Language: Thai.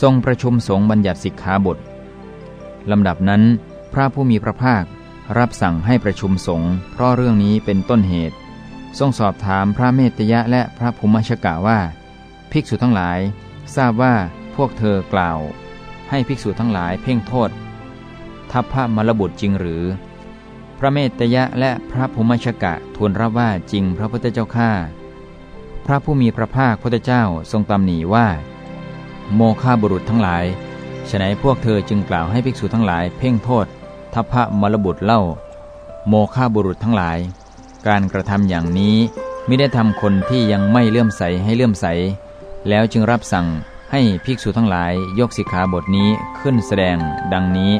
ทรงประชุมสงฆ์บัญญัติสิกขาบทลำดับนั้น พระผู้มีพระภาครับสั่งให้ประชุมสงฆ์เพราะเรื่องนี้เป็นต้นเหตุ ทรงสอบถามพระเมตยะและพระภูมิชกะว่า ภิกษุทั้งหลาย ทราบว่าพวกเธอกล่าว ให้ภิกษุทั้งหลายเพ่งโทษ ทัพพระมรบุตรจริงหรือ พระเมตยะและพระภูมิชกะทูลรับว่าจริงพระพุทธเจ้าข้าพระผู้มีพระภาคพุทธเจ้าทรงตำหนิว่า โมฆะบุรุษทั้งหลายฉนัยพวกเธอจึงกล่าวให้ภิกษุทั้งหลาย เพ่งโทษทัพพระมรบุตรเล่า โมฆะบุรุษทั้งหลาย การกระทำอย่างนี้ไม่ได้ทำคนที่ยังไม่เลื่อมใสให้เลื่อมใส แล้วจึงรับสั่งให้ภิกษุทั้งหลายยกสิกขาบทนี้ขึ้นแสดงดังนี้